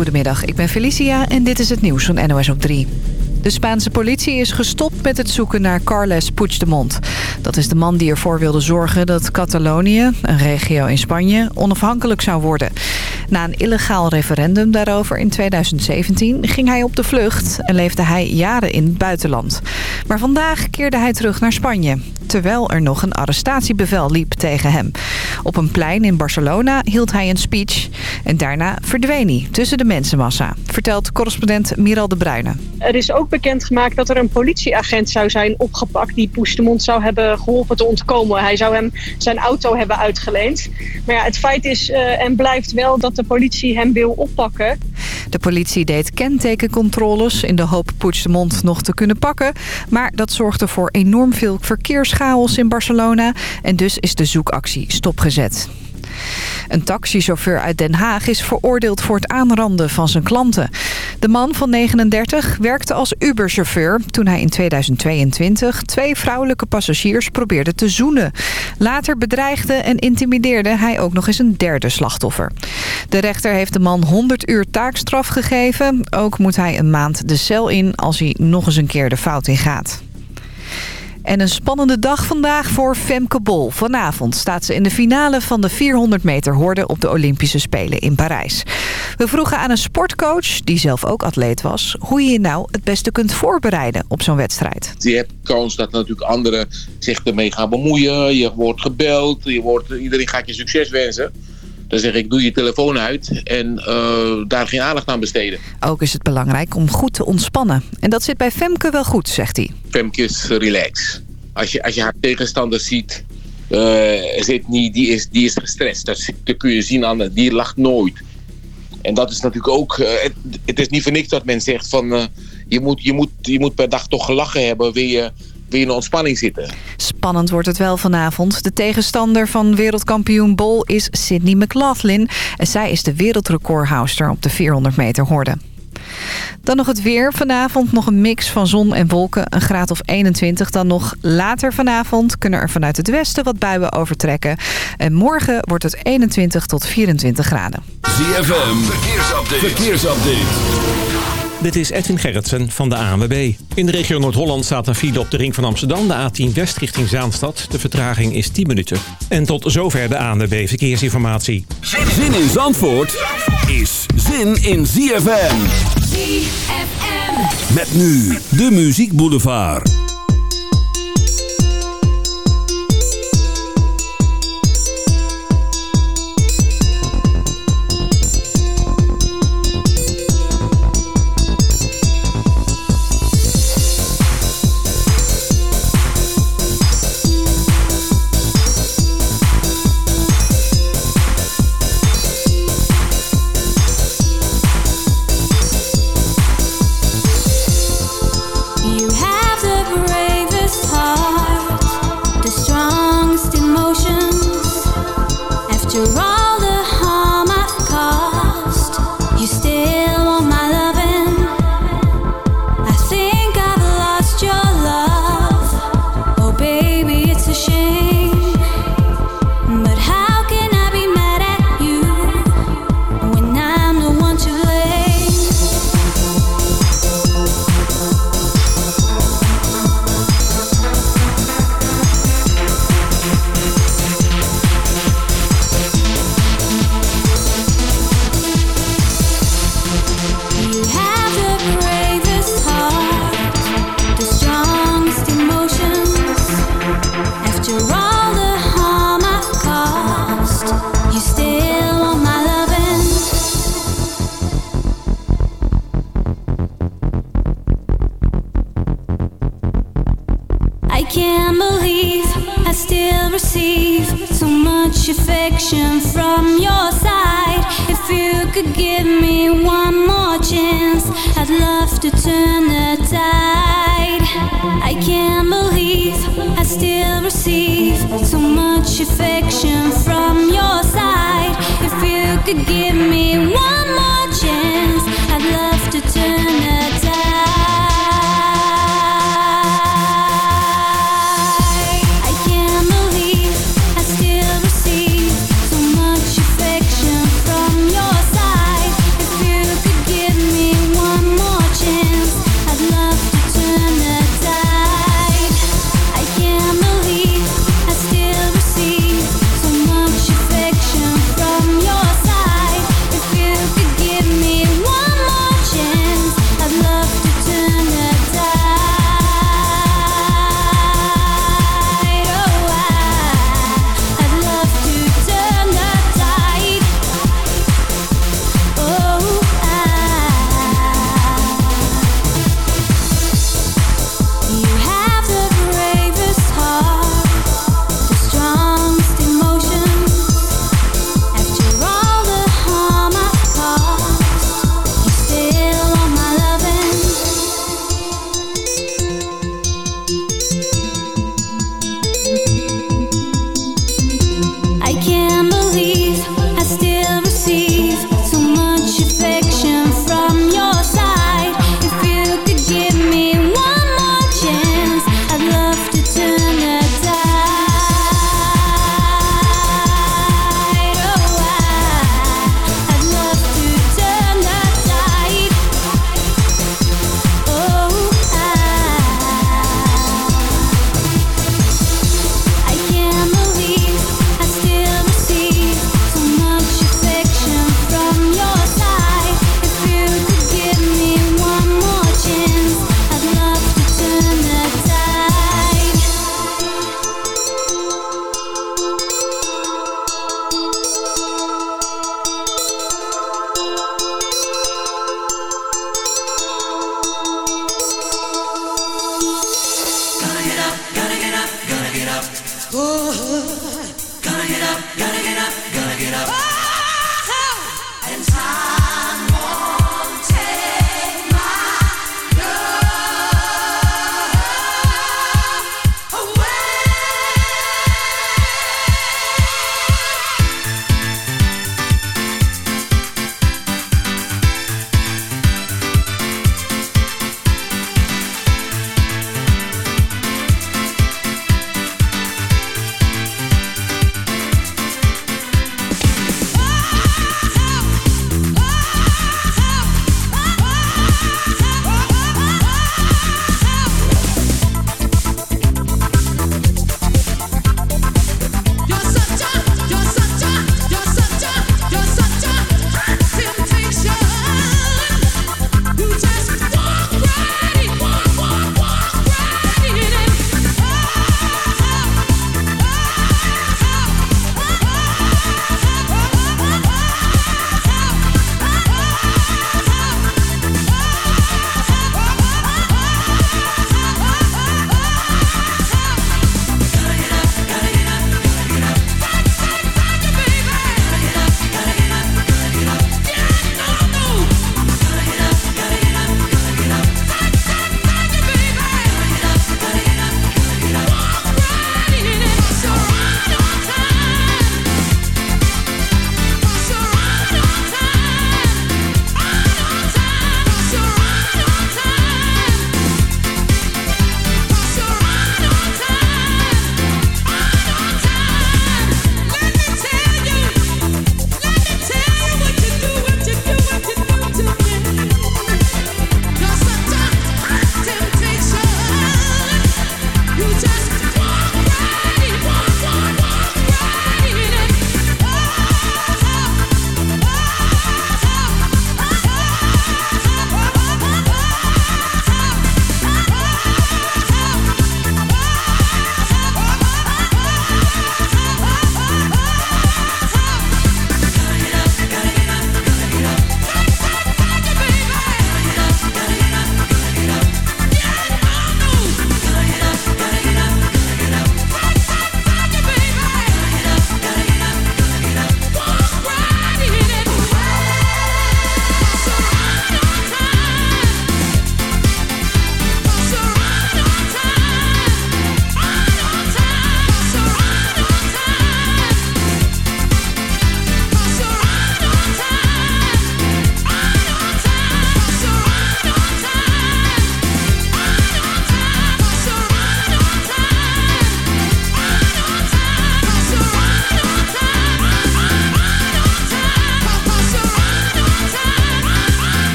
Goedemiddag, ik ben Felicia en dit is het nieuws van NOS op 3. De Spaanse politie is gestopt met het zoeken naar Carles Puigdemont. Dat is de man die ervoor wilde zorgen dat Catalonië, een regio in Spanje, onafhankelijk zou worden. Na een illegaal referendum daarover in 2017 ging hij op de vlucht en leefde hij jaren in het buitenland. Maar vandaag keerde hij terug naar Spanje, terwijl er nog een arrestatiebevel liep tegen hem. Op een plein in Barcelona hield hij een speech en daarna verdween hij tussen de mensenmassa, vertelt correspondent Miral de Bruyne. Er is ook bekendgemaakt dat er een politieagent zou zijn opgepakt die Puigdemont zou hebben geholpen te ontkomen. Hij zou hem zijn auto hebben uitgeleend. Maar ja, het feit is uh, en blijft wel dat de politie hem wil oppakken. De politie deed kentekencontroles in de hoop Puigdemont nog te kunnen pakken. Maar dat zorgde voor enorm veel verkeerschaos in Barcelona. En dus is de zoekactie stopgezet. Een taxichauffeur uit Den Haag is veroordeeld voor het aanranden van zijn klanten. De man van 39 werkte als Uber-chauffeur toen hij in 2022 twee vrouwelijke passagiers probeerde te zoenen. Later bedreigde en intimideerde hij ook nog eens een derde slachtoffer. De rechter heeft de man 100 uur taakstraf gegeven. Ook moet hij een maand de cel in als hij nog eens een keer de fout in gaat. En een spannende dag vandaag voor Femke Bol. Vanavond staat ze in de finale van de 400 meter horde op de Olympische Spelen in Parijs. We vroegen aan een sportcoach, die zelf ook atleet was... hoe je je nou het beste kunt voorbereiden op zo'n wedstrijd. Je hebt kans dat natuurlijk anderen zich ermee gaan bemoeien. Je wordt gebeld, je wordt, iedereen gaat je succes wensen. Dan zeg ik, doe je telefoon uit en uh, daar geen aandacht aan besteden. Ook is het belangrijk om goed te ontspannen. En dat zit bij Femke wel goed, zegt hij. Femke is relax. Als je, als je haar tegenstander ziet, uh, zit niet, die, is, die is gestrest. Dat, dat kun je zien aan, die lacht nooit. En dat is natuurlijk ook, uh, het, het, is niet voor niks dat men zegt van... je, moet, je, moet, je moet per dag toch gelachen hebben, wil je weer in ontspanning zitten. Spannend wordt het wel vanavond. De tegenstander van wereldkampioen Bol is Sydney McLaughlin. En zij is de wereldrecordhouster op de 400 meter horde. Dan nog het weer. Vanavond nog een mix van zon en wolken. Een graad of 21. Dan nog later vanavond kunnen er vanuit het westen wat buien overtrekken. En morgen wordt het 21 tot 24 graden. ZFM. Verkeersupdate. Verkeersupdate. Dit is Edwin Gerritsen van de ANWB. In de regio Noord-Holland staat een file op de ring van Amsterdam... de A10 West richting Zaanstad. De vertraging is 10 minuten. En tot zover de ANWB Verkeersinformatie. Zin in Zandvoort is zin in ZFM. ZFM. Met nu de Muziek Boulevard.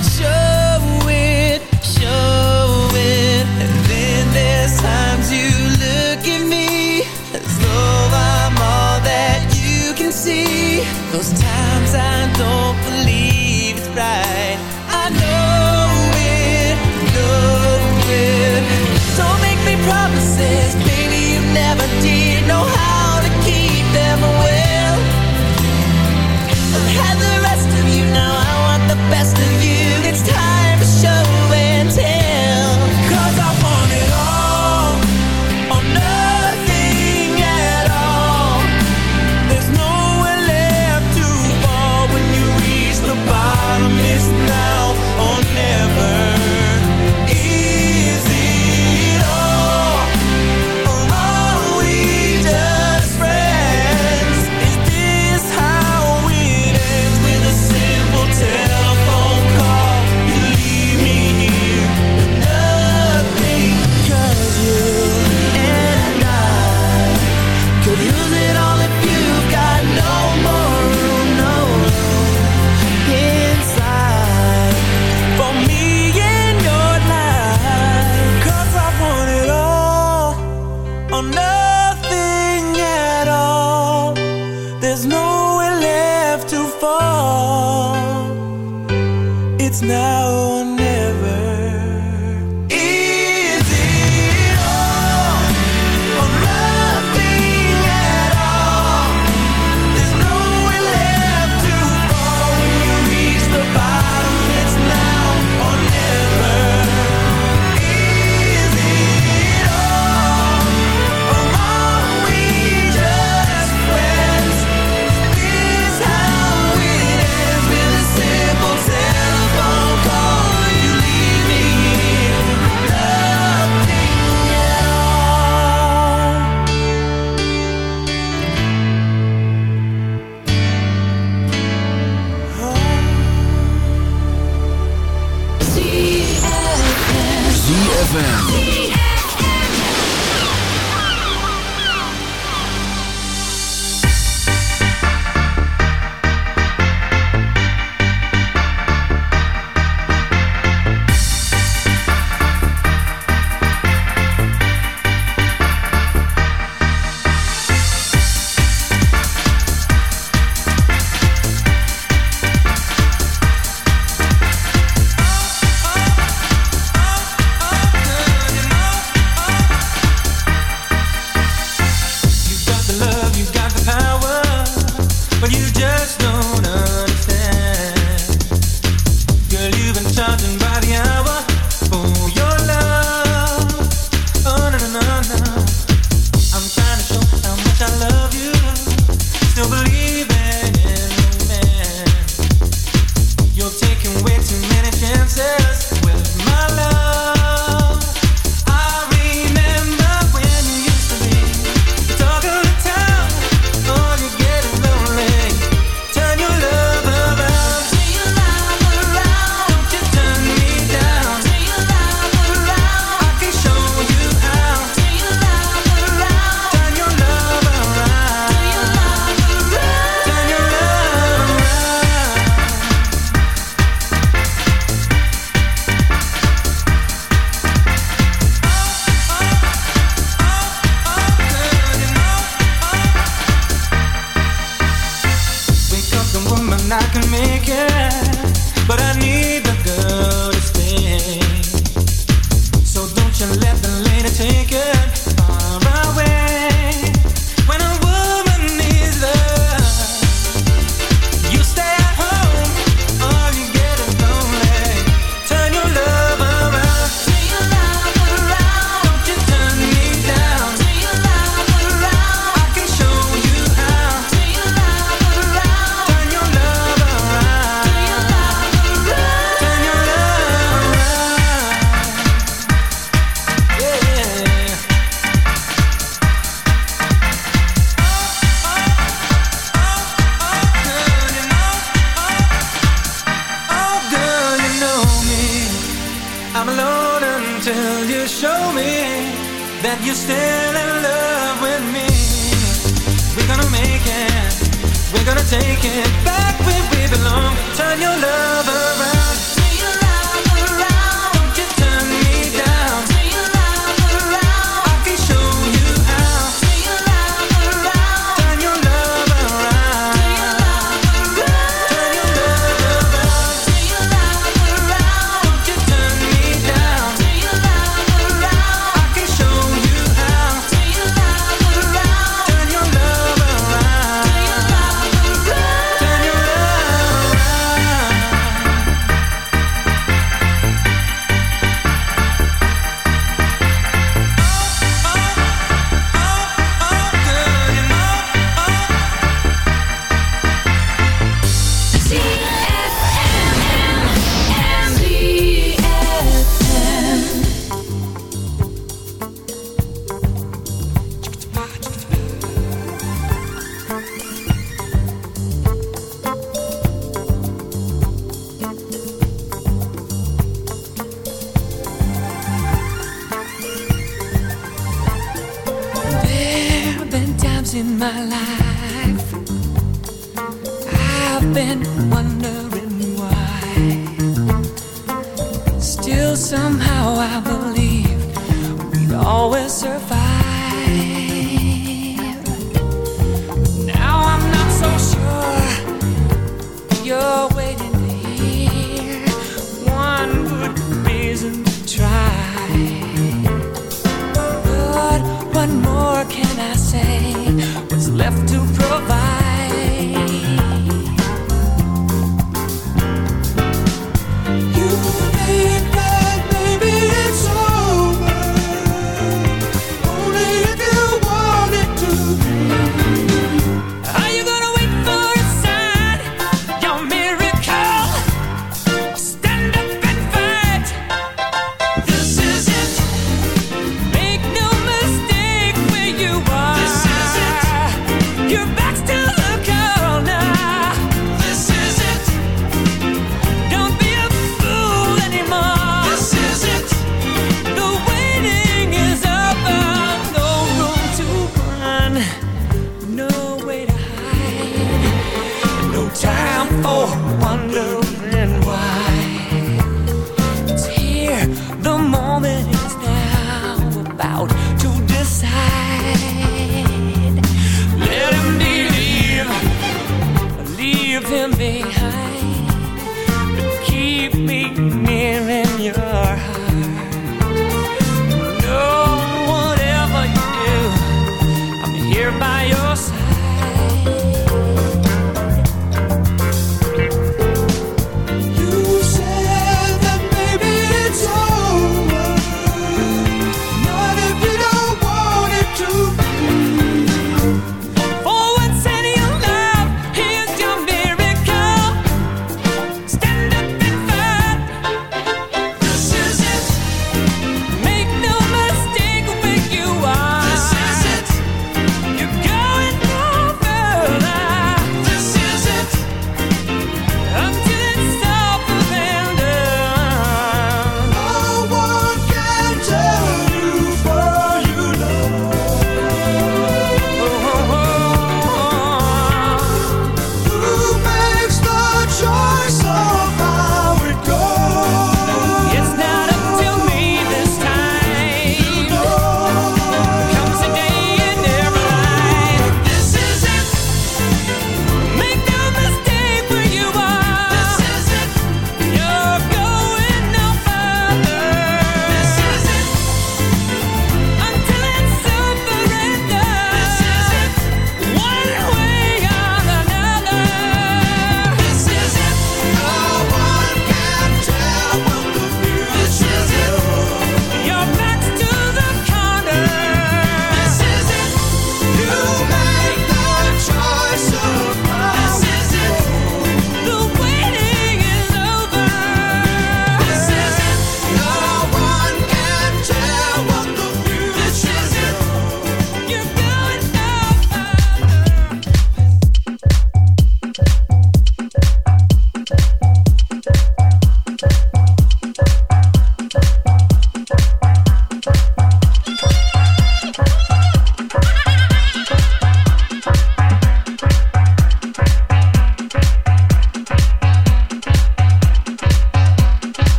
culture.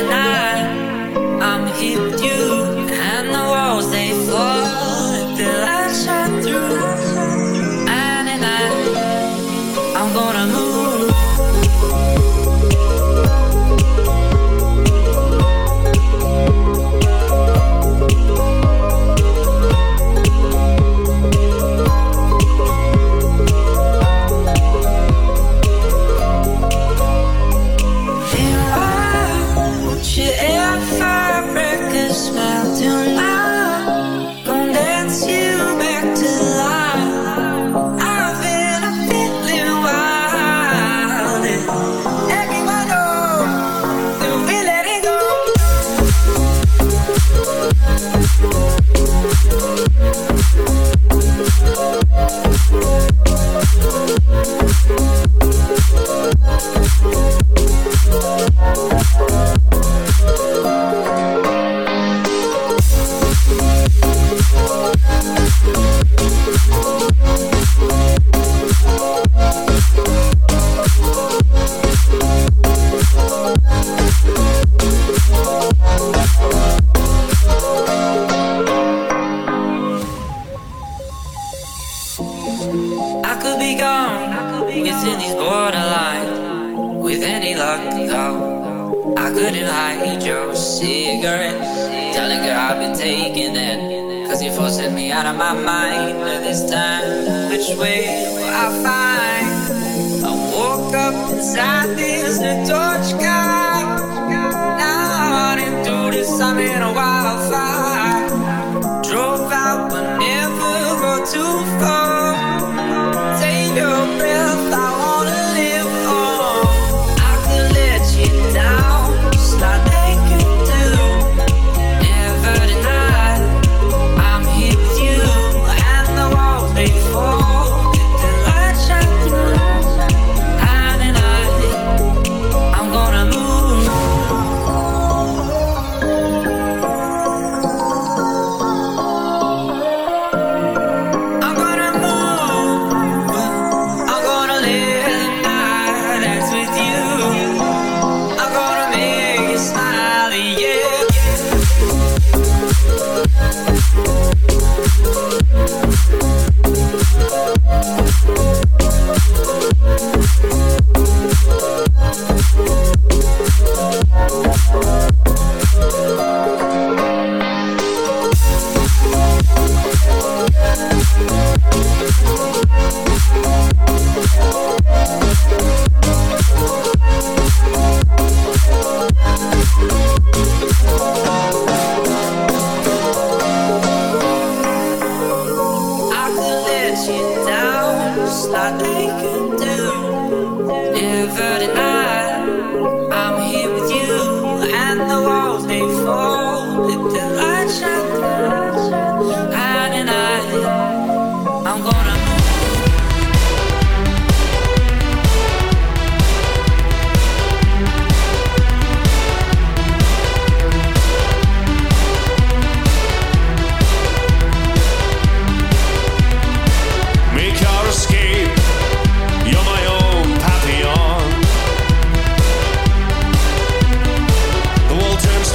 the night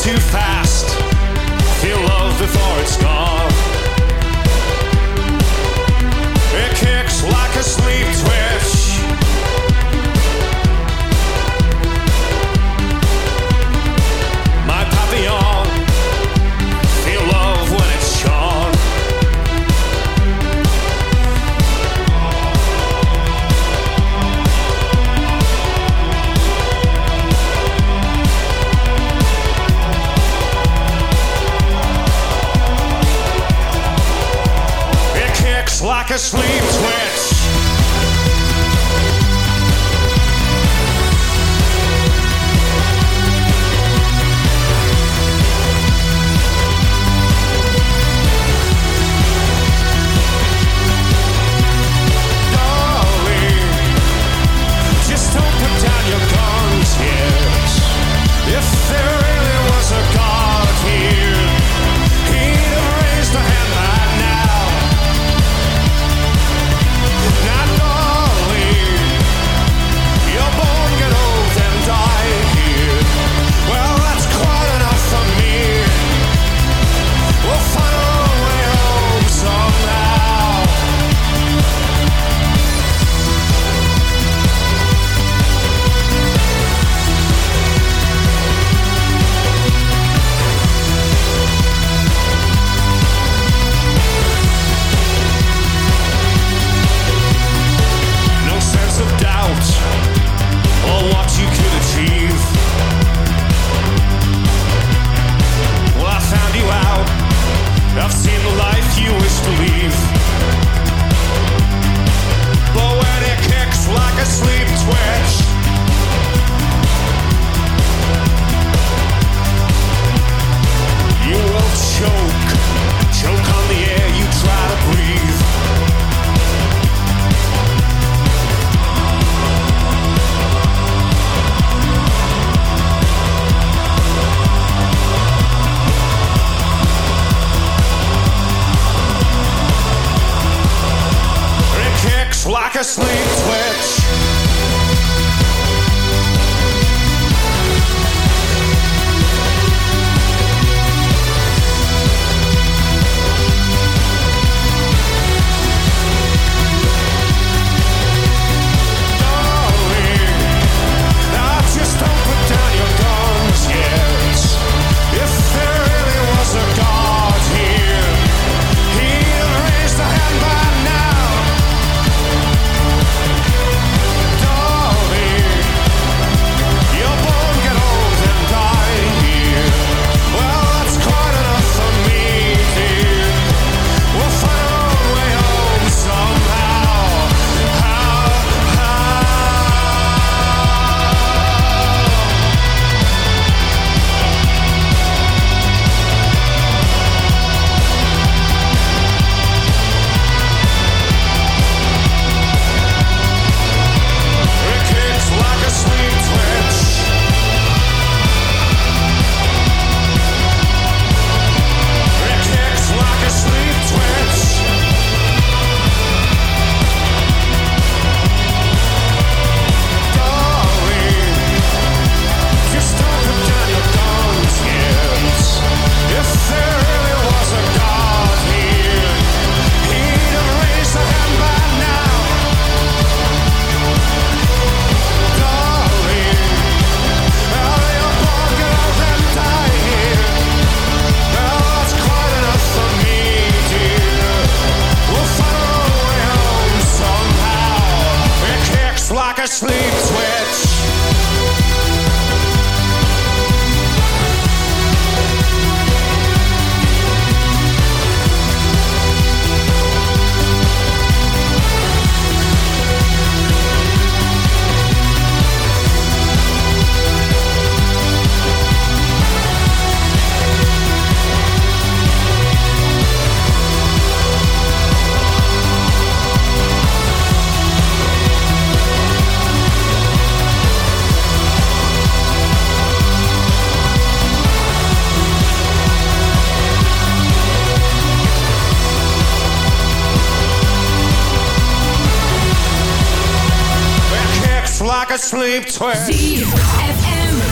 really was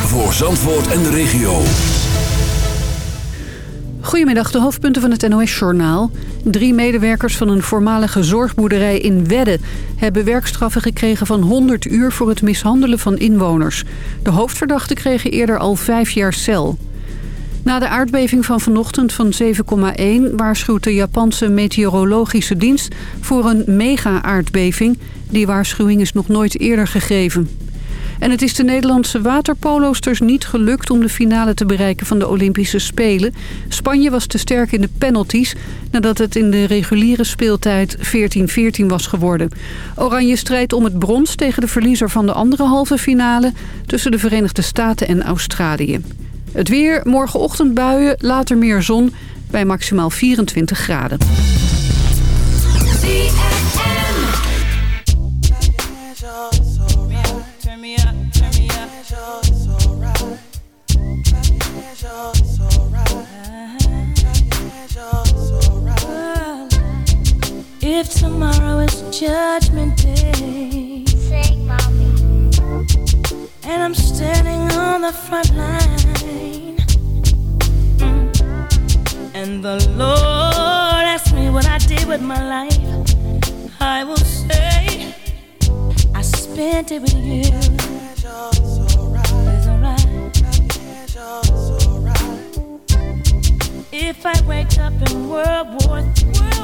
Voor Zandvoort en de regio. Goedemiddag, de hoofdpunten van het NOS-journaal. Drie medewerkers van een voormalige zorgboerderij in Wedde... hebben werkstraffen gekregen van 100 uur voor het mishandelen van inwoners. De hoofdverdachten kregen eerder al vijf jaar cel. Na de aardbeving van vanochtend van 7,1 waarschuwt de Japanse meteorologische dienst voor een mega-aardbeving. Die waarschuwing is nog nooit eerder gegeven. En het is de Nederlandse waterpolosters niet gelukt om de finale te bereiken van de Olympische Spelen. Spanje was te sterk in de penalties nadat het in de reguliere speeltijd 14-14 was geworden. Oranje strijdt om het brons tegen de verliezer van de andere halve finale tussen de Verenigde Staten en Australië. Het weer, morgenochtend buien, later meer zon bij maximaal 24 graden. Judgment day. Sing, mommy. And I'm standing on the front line. Mm. And the Lord asks me what I did with my life. I will say I spent it with you. It's alright. If I wake up in World War III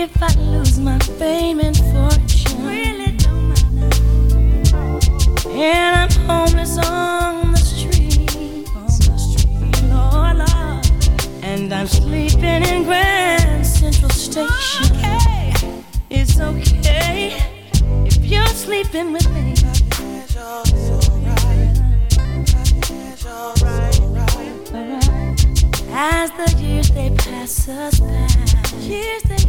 If I lose my fame and fortune. Really oh, don't matter. And I'm homeless on the street. On the street, Lord, Lord. And I'm sleeping in Grand Central Station. Okay. It's okay if you're sleeping with me. As the years they pass us by, years, the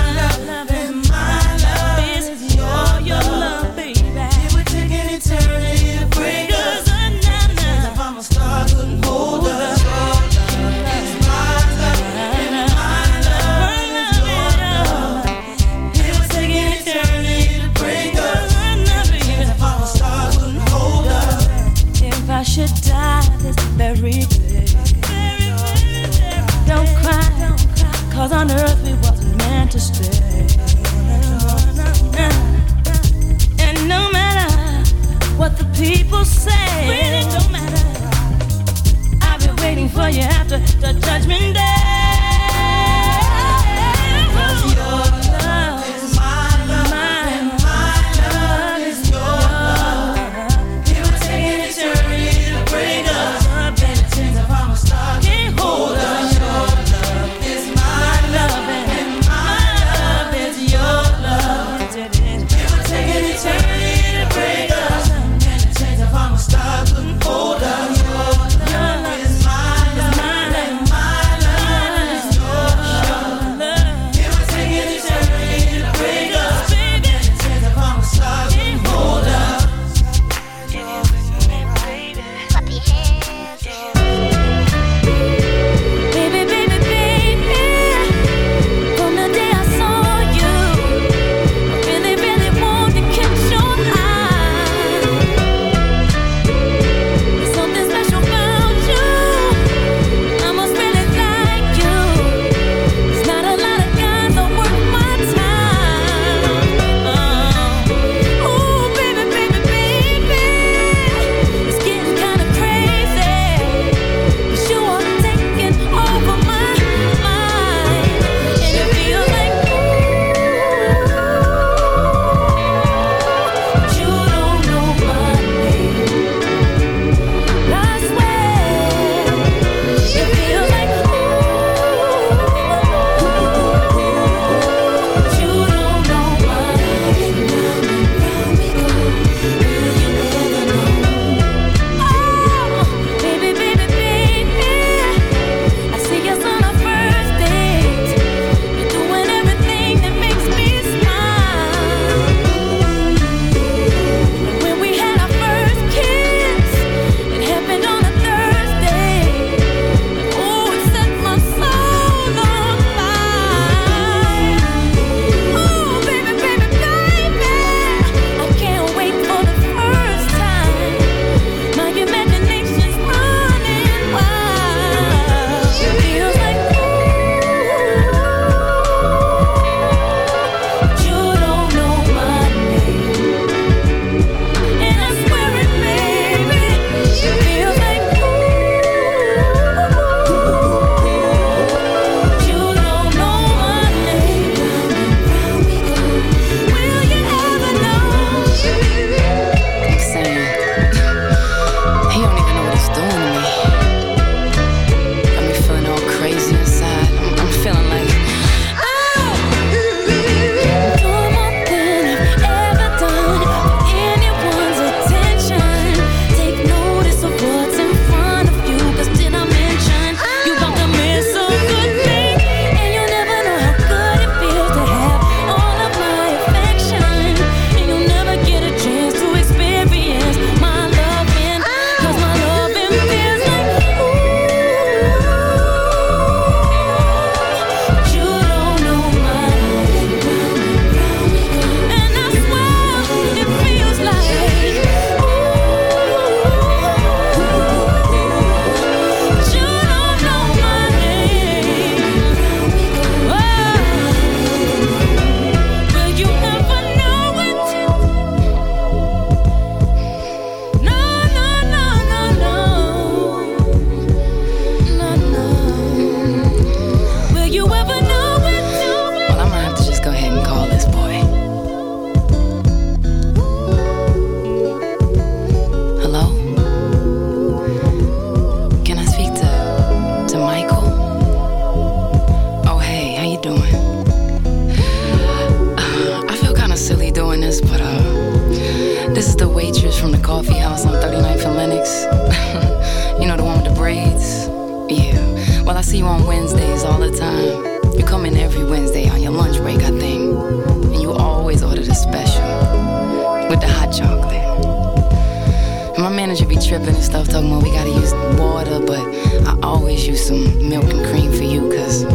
some milk and cream for you, cause I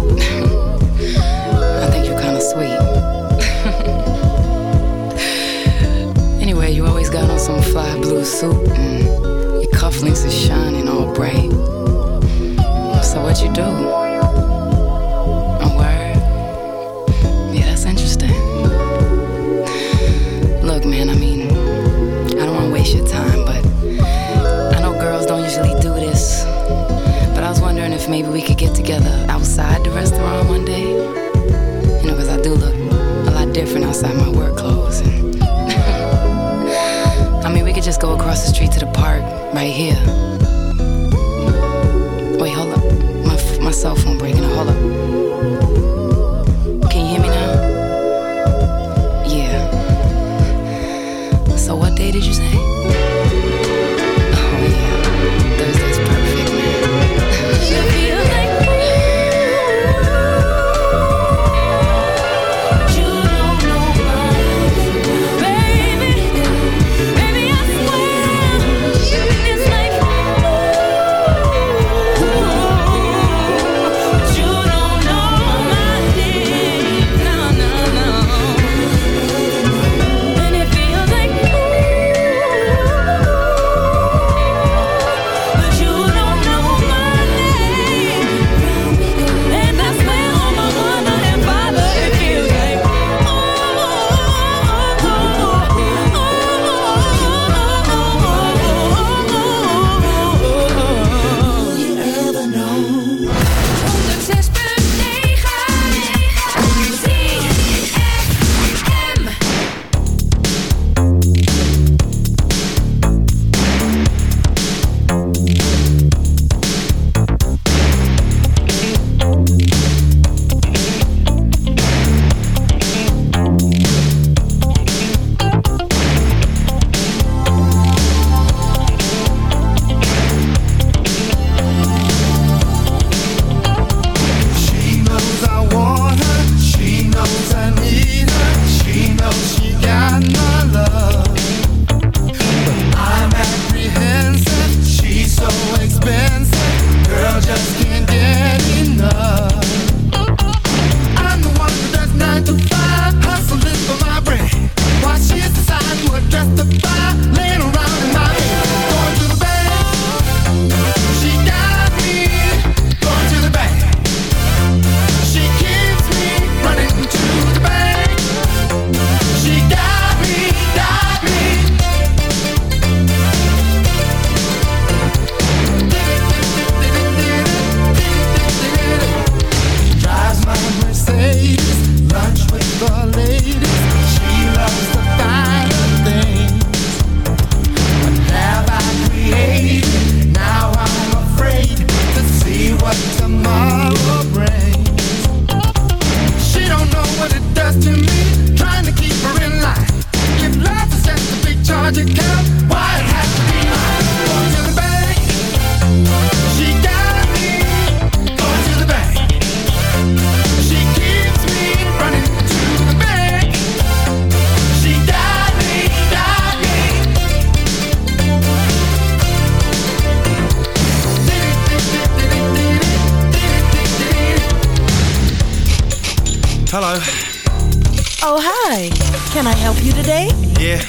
think you're kinda sweet. anyway, you always got on some fly blue suit and your cufflinks are shining all bright. So what you do?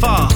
far.